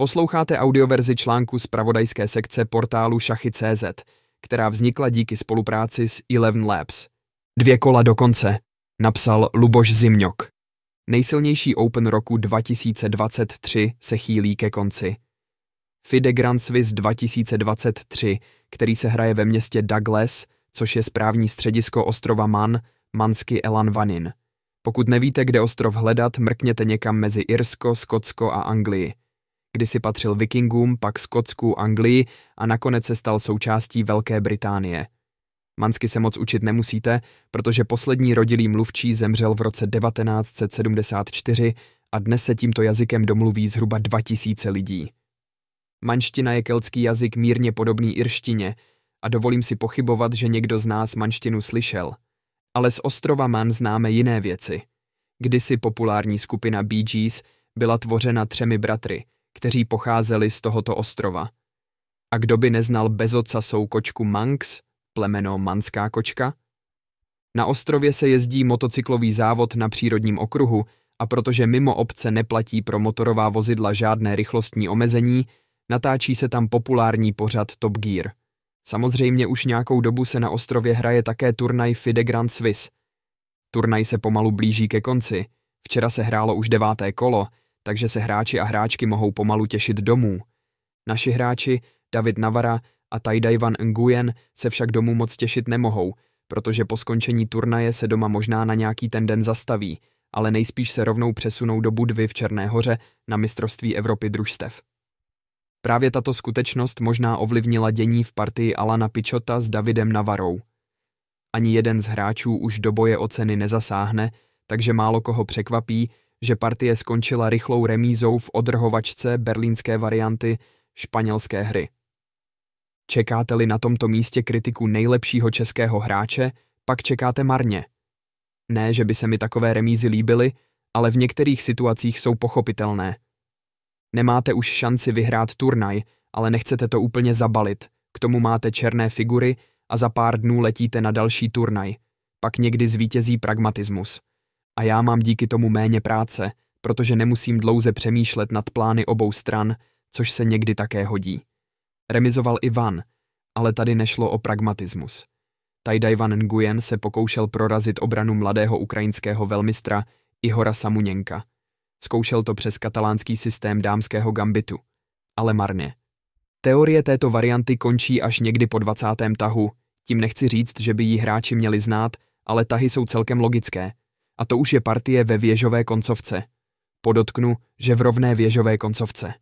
Posloucháte audioverzi článku z pravodajské sekce portálu Šachy.cz, která vznikla díky spolupráci s Eleven Labs. Dvě kola do konce, napsal Luboš Zimňok. Nejsilnější Open roku 2023 se chýlí ke konci. FIDE Grand Swiss 2023, který se hraje ve městě Douglas, což je správní středisko ostrova Man, mansky Elan Vanin. Pokud nevíte, kde ostrov hledat, mrkněte někam mezi Irsko, Skotsko a Anglii. Kdysi patřil vikingům, pak Skotsku, Anglii a nakonec se stal součástí Velké Británie. Mansky se moc učit nemusíte, protože poslední rodilý mluvčí zemřel v roce 1974 a dnes se tímto jazykem domluví zhruba 2000 lidí. Manština je keltský jazyk mírně podobný irštině a dovolím si pochybovat, že někdo z nás manštinu slyšel. Ale z ostrova Man známe jiné věci. Kdysi populární skupina Bee Gees byla tvořena třemi bratry, kteří pocházeli z tohoto ostrova. A kdo by neznal bezocasou kočku Manx, plemeno manská kočka? Na ostrově se jezdí motocyklový závod na přírodním okruhu a protože mimo obce neplatí pro motorová vozidla žádné rychlostní omezení, natáčí se tam populární pořad Top Gear. Samozřejmě už nějakou dobu se na ostrově hraje také turnaj FIDE Grand Swiss. Turnaj se pomalu blíží ke konci. Včera se hrálo už deváté kolo, takže se hráči a hráčky mohou pomalu těšit domů. Naši hráči, David Navara a Tajdajvan Nguyen, se však domů moc těšit nemohou, protože po skončení turnaje se doma možná na nějaký ten den zastaví, ale nejspíš se rovnou přesunou do Budvy v Černé hoře na mistrovství Evropy družstev. Právě tato skutečnost možná ovlivnila dění v partii Alana Pichota s Davidem Navarou. Ani jeden z hráčů už do boje o ceny nezasáhne, takže málo koho překvapí, že partie skončila rychlou remízou v odrhovačce berlínské varianty španělské hry. Čekáte-li na tomto místě kritiku nejlepšího českého hráče, pak čekáte marně. Ne, že by se mi takové remízy líbily, ale v některých situacích jsou pochopitelné. Nemáte už šanci vyhrát turnaj, ale nechcete to úplně zabalit, k tomu máte černé figury a za pár dnů letíte na další turnaj. Pak někdy zvítězí pragmatismus a já mám díky tomu méně práce, protože nemusím dlouze přemýšlet nad plány obou stran, což se někdy také hodí. Remizoval Ivan, ale tady nešlo o pragmatismus. Tajdajvan Nguyen se pokoušel prorazit obranu mladého ukrajinského velmistra Ihora Samuněnka. Zkoušel to přes katalánský systém dámského gambitu, ale marně. Teorie této varianty končí až někdy po 20. tahu, tím nechci říct, že by ji hráči měli znát, ale tahy jsou celkem logické, a to už je partie ve věžové koncovce. Podotknu, že v rovné věžové koncovce.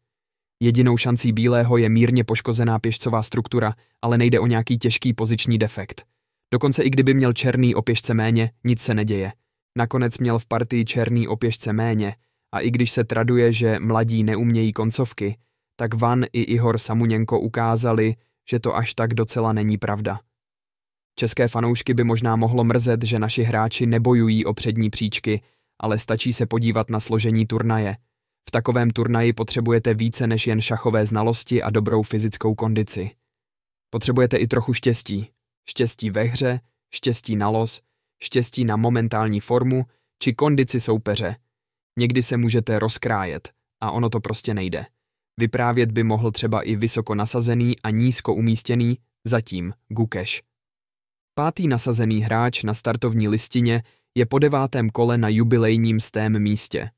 Jedinou šancí bílého je mírně poškozená pěšcová struktura, ale nejde o nějaký těžký poziční defekt. Dokonce i kdyby měl černý o pěšce méně, nic se neděje. Nakonec měl v partii černý o pěšce méně a i když se traduje, že mladí neumějí koncovky, tak Van i Ihor Samuněnko ukázali, že to až tak docela není pravda. České fanoušky by možná mohlo mrzet, že naši hráči nebojují o přední příčky, ale stačí se podívat na složení turnaje. V takovém turnaji potřebujete více než jen šachové znalosti a dobrou fyzickou kondici. Potřebujete i trochu štěstí. Štěstí ve hře, štěstí na los, štěstí na momentální formu či kondici soupeře. Někdy se můžete rozkrájet a ono to prostě nejde. Vyprávět by mohl třeba i vysoko nasazený a nízko umístěný, zatím Gukeš. Pátý nasazený hráč na startovní listině je po devátém kole na jubilejním stém místě.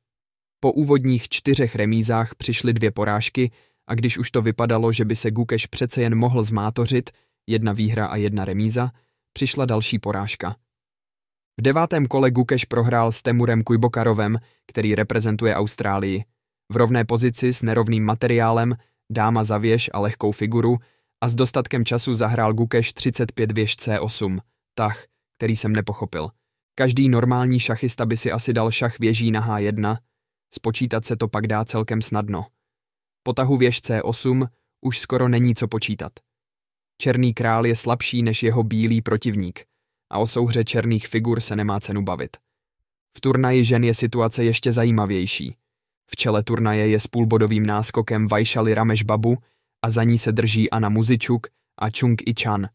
Po úvodních čtyřech remízách přišly dvě porážky a když už to vypadalo, že by se Gukeš přece jen mohl zmátořit, jedna výhra a jedna remíza, přišla další porážka. V devátém kole Gukeš prohrál s Temurem Kujbokarovem, který reprezentuje Austrálii. V rovné pozici s nerovným materiálem, dáma za věž a lehkou figuru, a s dostatkem času zahrál Gukeš 35 věž C8, tah, který jsem nepochopil. Každý normální šachista by si asi dal šach věží na H1, spočítat se to pak dá celkem snadno. Po tahu věž C8 už skoro není co počítat. Černý král je slabší než jeho bílý protivník a o souhře černých figur se nemá cenu bavit. V turnaji žen je situace ještě zajímavější. V čele turnaje je s půlbodovým náskokem Vajšali Rameš Babu, a za ní se drží Anna Muzičuk a Chung I Chan.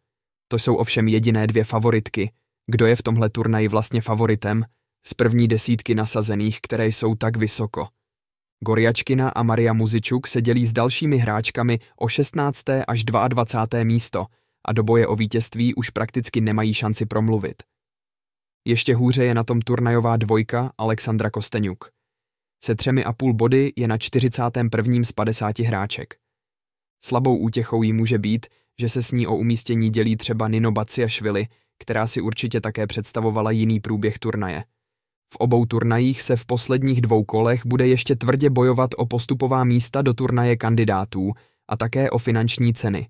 To jsou ovšem jediné dvě favoritky. Kdo je v tomhle turnaji vlastně favoritem? Z první desítky nasazených, které jsou tak vysoko. Gorjačkina a Maria Muzičuk se dělí s dalšími hráčkami o 16. až 22. místo a do boje o vítězství už prakticky nemají šanci promluvit. Ještě hůře je na tom turnajová dvojka Alexandra Kosteňuk. Se třemi a půl body je na 41. z 50 hráček. Slabou útěchou jí může být, že se s ní o umístění dělí třeba Nino Baciašvili, která si určitě také představovala jiný průběh turnaje. V obou turnajích se v posledních dvou kolech bude ještě tvrdě bojovat o postupová místa do turnaje kandidátů a také o finanční ceny.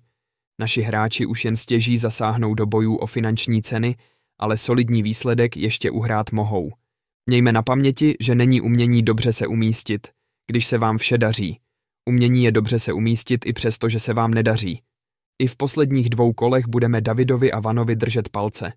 Naši hráči už jen stěží zasáhnou do bojů o finanční ceny, ale solidní výsledek ještě uhrát mohou. Mějme na paměti, že není umění dobře se umístit, když se vám vše daří. Umění je dobře se umístit i přesto, že se vám nedaří. I v posledních dvou kolech budeme Davidovi a Vanovi držet palce.